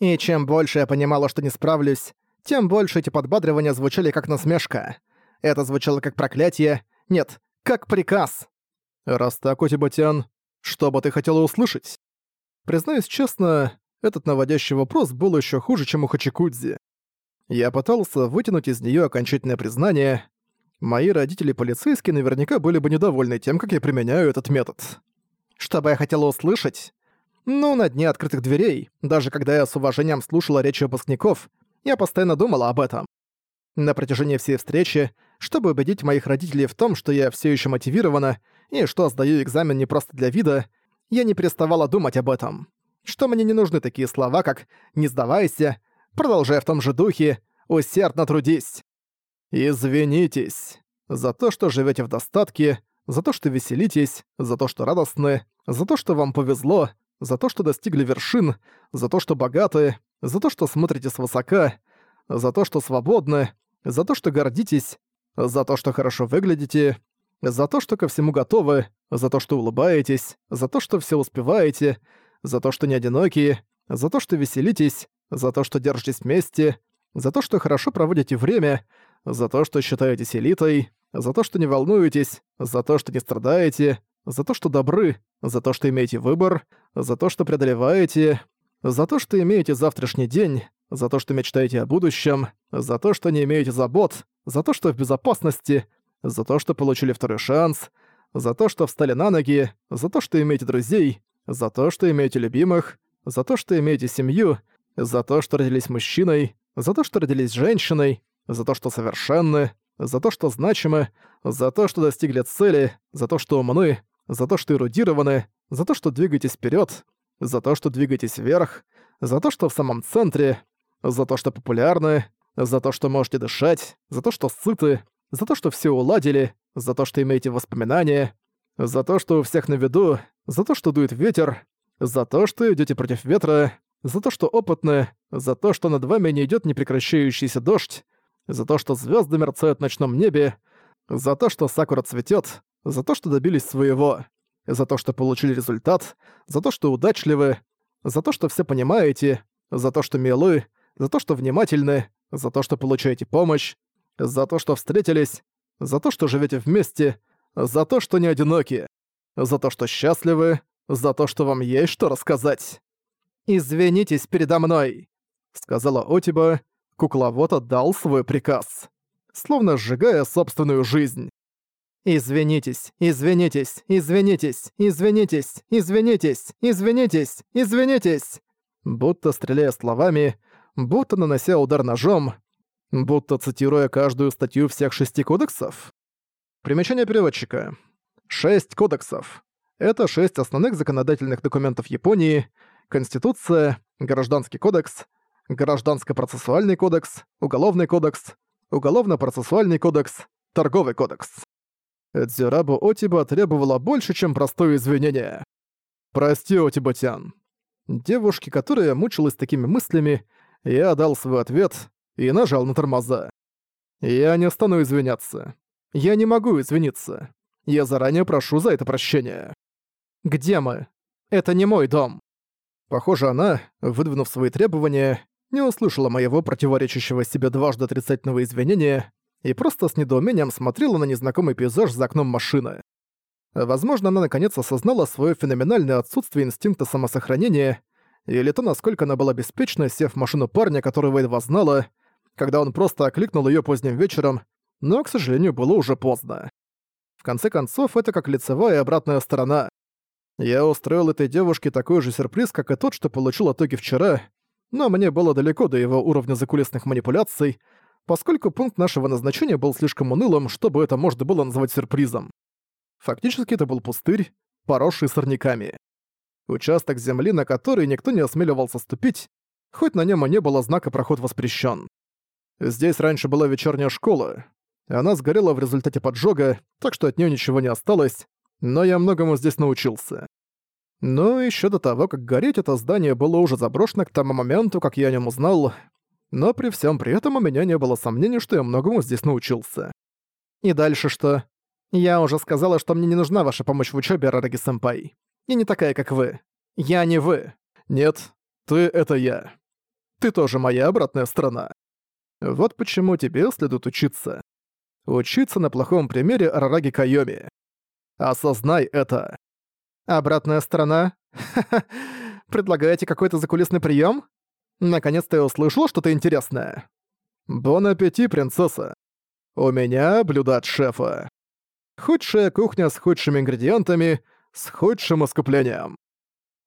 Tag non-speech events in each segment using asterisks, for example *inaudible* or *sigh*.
И чем больше я понимала, что не справлюсь, тем больше эти подбадривания звучали как насмешка. Это звучало как проклятие. Нет, как приказ. «Раз так, Утибатян, что бы ты хотела услышать?» Признаюсь честно, этот наводящий вопрос был еще хуже, чем у Хачикудзи. Я пытался вытянуть из нее окончательное признание. Мои родители-полицейские наверняка были бы недовольны тем, как я применяю этот метод. «Что бы я хотела услышать?» Но на дне открытых дверей, даже когда я с уважением слушала речи выпускников, я постоянно думала об этом. На протяжении всей встречи, чтобы убедить моих родителей в том, что я все еще мотивирована и что сдаю экзамен не просто для вида, я не переставала думать об этом. Что мне не нужны такие слова, как «не сдавайся», «продолжай в том же духе», «усердно трудись». «Извинитесь» за то, что живете в достатке, за то, что веселитесь, за то, что радостны, за то, что вам повезло, за то, что достигли вершин, за то, что богаты, за то, что смотрите свысока, за то, что свободны, за то, что гордитесь, за то, что хорошо выглядите, за то, что ко всему готовы, за то, что улыбаетесь, за то, что все успеваете, за то, что не одиноки, за то, что веселитесь, за то, что держитесь вместе, за то, что хорошо проводите время, за то, что считаетесь элитой, за то, что не волнуетесь, за то, что не страдаете, за то, что добры, за то, что имеете выбор, за то, что преодолеваете, за то, что имеете завтрашний день, за то, что мечтаете о будущем, за то, что не имеете забот, за то, что в безопасности, за то, что получили второй шанс, за то, что встали на ноги, за то, что имеете друзей, за то, что имеете любимых, за то, что имеете семью, за то, что родились мужчиной, за то, что родились женщиной, за то, что совершенны, за то, что значимы, за то, что достигли цели, за то, что умны, за то, что эрудированы, за то, что двигаетесь вперед, за то, что двигаетесь вверх, за то, что в самом центре, за то, что популярны, за то, что можете дышать, за то, что сыты, за то, что все уладили, за то, что имеете воспоминания, за то, что у всех на виду, за то, что дует ветер, за то, что идете против ветра, за то, что опытны, за то, что над вами не идет непрекращающийся дождь, за то, что звезды мерцают в ночном небе, за то, что сакура цветет, за то, что добились своего, за то, что получили результат, за то, что удачливы, за то, что все понимаете, за то, что милы, за то, что внимательны, за то, что получаете помощь, за то, что встретились, за то, что живете вместе, за то, что не одиноки, за то, что счастливы, за то, что вам есть что рассказать. «Извинитесь передо мной», — сказала Отиба, кукловод отдал свой приказ, словно сжигая собственную жизнь. «Извинитесь, извинитесь, извинитесь, извинитесь, извинитесь, извинитесь, извинитесь!» Будто стреляя словами, будто нанося удар ножом, будто цитируя каждую статью всех шести кодексов. Примечание переводчика. Шесть кодексов. Это шесть основных законодательных документов Японии, Конституция, Гражданский кодекс, Гражданско-процессуальный кодекс, Уголовный кодекс, Уголовно-процессуальный кодекс, Торговый кодекс. Дзирабу Отиба требовала больше, чем простое извинение. «Прости, Отибатян». Девушке, которая мучилась такими мыслями, я дал свой ответ и нажал на тормоза. «Я не стану извиняться. Я не могу извиниться. Я заранее прошу за это прощения». «Где мы? Это не мой дом». Похоже, она, выдвинув свои требования, не услышала моего противоречащего себе дважды отрицательного извинения и просто с недоумением смотрела на незнакомый пейзаж за окном машины. Возможно, она наконец осознала свое феноменальное отсутствие инстинкта самосохранения или то, насколько она была беспечна, сев в машину парня, которого едва знала, когда он просто окликнул ее поздним вечером, но, к сожалению, было уже поздно. В конце концов, это как лицевая и обратная сторона. Я устроил этой девушке такой же сюрприз, как и тот, что получил от Тоги вчера, но мне было далеко до его уровня закулисных манипуляций, поскольку пункт нашего назначения был слишком унылым, чтобы это можно было назвать сюрпризом. Фактически это был пустырь, поросший сорняками. Участок земли, на который никто не осмеливался ступить, хоть на нем и не было знака «Проход воспрещен». Здесь раньше была вечерняя школа. Она сгорела в результате поджога, так что от нее ничего не осталось, но я многому здесь научился. Ну, но еще до того, как гореть это здание было уже заброшено к тому моменту, как я о нем узнал, но при всем при этом у меня не было сомнений, что я многому здесь научился. И дальше что? Я уже сказала, что мне не нужна ваша помощь в учебе, Рараги-сэмпай. Я не такая, как вы. Я не вы. Нет, ты — это я. Ты тоже моя обратная сторона. Вот почему тебе следует учиться. Учиться на плохом примере Рараги Кайоми. Осознай это. Обратная сторона? *laughs* Предлагаете какой-то закулисный прием? Наконец-то я услышал что-то интересное. Бон аппетит, принцесса. У меня блюда от шефа. Худшая кухня с худшими ингредиентами, с худшим искуплением.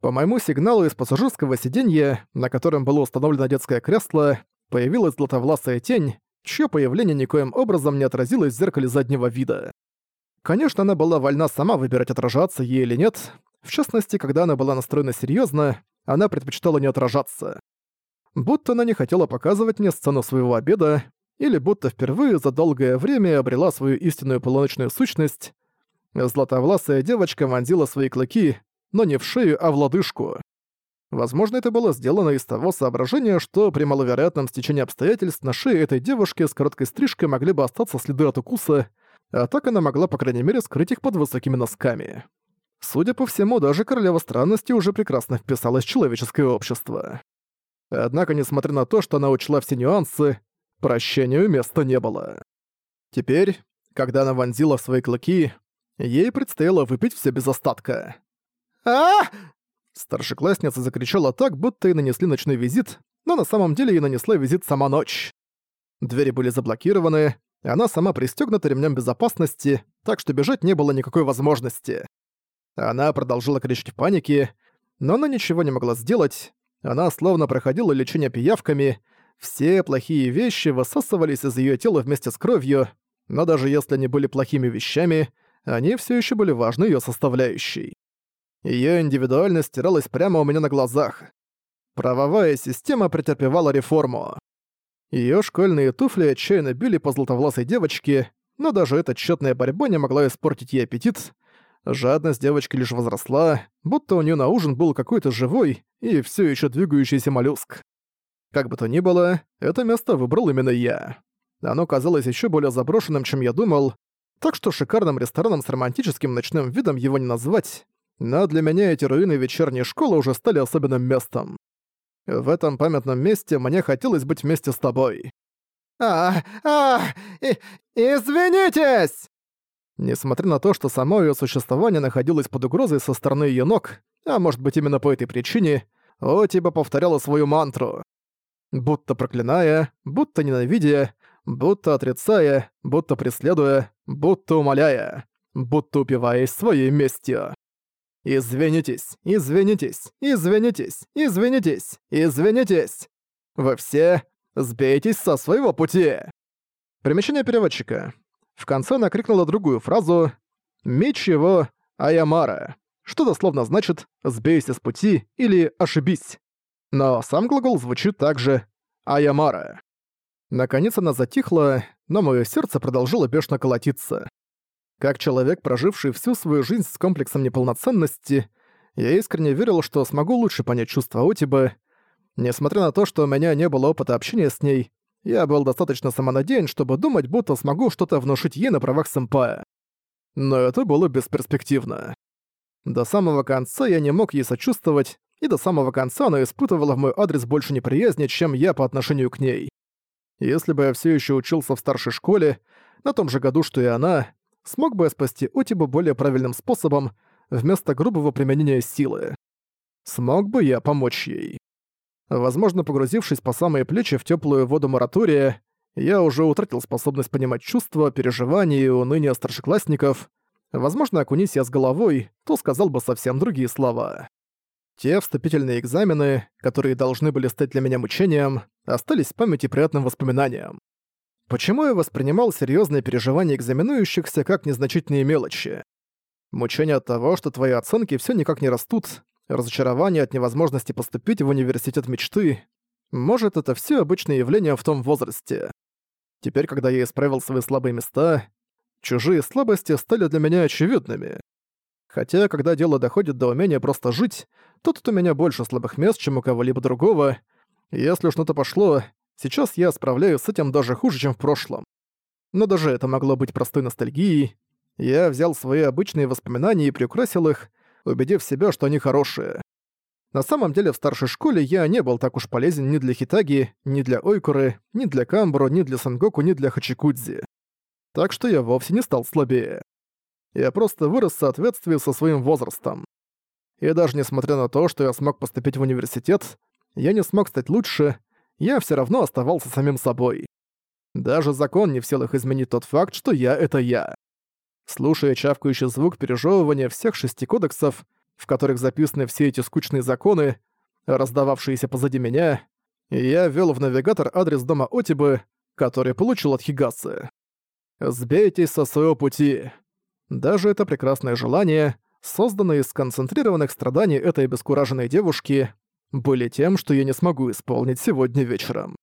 По моему сигналу из пассажирского сиденья, на котором было установлено детское кресло, появилась златовласая тень, чье появление никоим образом не отразилось в зеркале заднего вида. Конечно, она была вольна сама выбирать, отражаться ей или нет. В частности, когда она была настроена серьезно, она предпочитала не отражаться будто она не хотела показывать мне сцену своего обеда, или будто впервые за долгое время обрела свою истинную полуночную сущность. Златовласая девочка вонзила свои клыки, но не в шею, а в лодыжку. Возможно, это было сделано из того соображения, что при маловероятном стечении обстоятельств на шее этой девушки с короткой стрижкой могли бы остаться следы от укуса, а так она могла, по крайней мере, скрыть их под высокими носками. Судя по всему, даже королева странности уже прекрасно вписалась в человеческое общество. Однако, несмотря на то, что она учла все нюансы, прощению места не было. Теперь, когда она вонзила свои клыки, ей предстояло выпить все без остатка. а Старшеклассница закричала так, будто и нанесли ночной визит, но на самом деле ей нанесла визит сама ночь. Двери были заблокированы, и она сама пристегнута ремнем безопасности, так что бежать не было никакой возможности. Она продолжила кричать в панике, но она ничего не могла сделать, она словно проходила лечение пиявками, все плохие вещи высасывались из её тела вместе с кровью, но даже если они были плохими вещами, они всё ещё были важной её составляющей. Её индивидуальность стиралась прямо у меня на глазах. Правовая система претерпевала реформу. Её школьные туфли отчаянно били по златовласой девочке, но даже эта тщетная борьба не могла испортить ей аппетит, Жадность девочки лишь возросла, будто у нее на ужин был какой-то живой и все еще двигающийся моллюск. Как бы то ни было, это место выбрал именно я. Оно казалось еще более заброшенным, чем я думал, так что шикарным рестораном с романтическим ночным видом его не назвать, но для меня эти руины вечерней школы уже стали особенным местом. В этом памятном месте мне хотелось быть вместе с тобой. А, а, и, извинитесь! Несмотря на то, что само ее существование находилось под угрозой со стороны ее ног, а может быть именно по этой причине, О типа повторяла свою мантру. Будто проклиная, будто ненавидя, будто отрицая, будто преследуя, будто умоляя, будто упиваясь своей местью. «Извинитесь, извинитесь, извинитесь, извинитесь, извинитесь! Вы все сбейтесь со своего пути!» Примечание переводчика. В конце она крикнула другую фразу «Меч его Аямара», что дословно значит «сбейся с пути» или «ошибись». Но сам глагол звучит также «Аямара». Наконец она затихла, но мое сердце продолжило бешено колотиться. Как человек, проживший всю свою жизнь с комплексом неполноценности, я искренне верил, что смогу лучше понять чувства Отиба. Несмотря на то, что у меня не было опыта общения с ней, я был достаточно самонадеян, чтобы думать, будто смогу что-то внушить ей на правах сэмпая. Но это было бесперспективно. До самого конца я не мог ей сочувствовать, и до самого конца она испытывала в мой адрес больше неприязни, чем я по отношению к ней. Если бы я все еще учился в старшей школе, на том же году, что и она, смог бы я спасти Отиба более правильным способом, вместо грубого применения силы. Смог бы я помочь ей. Возможно, погрузившись по самые плечи в теплую воду моратория, я уже утратил способность понимать чувства, переживания и уныние старшеклассников. Возможно, окунись я с головой, то сказал бы совсем другие слова. Те вступительные экзамены, которые должны были стать для меня мучением, остались в памяти приятным воспоминанием. Почему я воспринимал серьезные переживания экзаменующихся как незначительные мелочи? Мучение от того, что твои оценки все никак не растут, разочарование от невозможности поступить в университет мечты. Может, это все обычное явление в том возрасте. Теперь, когда я исправил свои слабые места, чужие слабости стали для меня очевидными. Хотя, когда дело доходит до умения просто жить, то тут у меня больше слабых мест, чем у кого-либо другого. Если уж что-то пошло, сейчас я справляюсь с этим даже хуже, чем в прошлом. Но даже это могло быть простой ностальгией. Я взял свои обычные воспоминания и приукрасил их, убедив себя, что они хорошие. На самом деле в старшей школе я не был так уж полезен ни для Хитаги, ни для Ойкуры, ни для Камбру, ни для Сангоку, ни для Хачикудзи. Так что я вовсе не стал слабее. Я просто вырос в соответствии со своим возрастом. И даже несмотря на то, что я смог поступить в университет, я не смог стать лучше, я все равно оставался самим собой. Даже закон не в силах изменить тот факт, что я — это я. Слушая чавкающий звук пережевывания всех шести кодексов, в которых записаны все эти скучные законы, раздававшиеся позади меня, я ввел в навигатор адрес дома Отибы, который получил от Хигасы. «Сбейтесь со своего пути!» Даже это прекрасное желание, созданное из концентрированных страданий этой обескураженной девушки, были тем, что я не смогу исполнить сегодня вечером.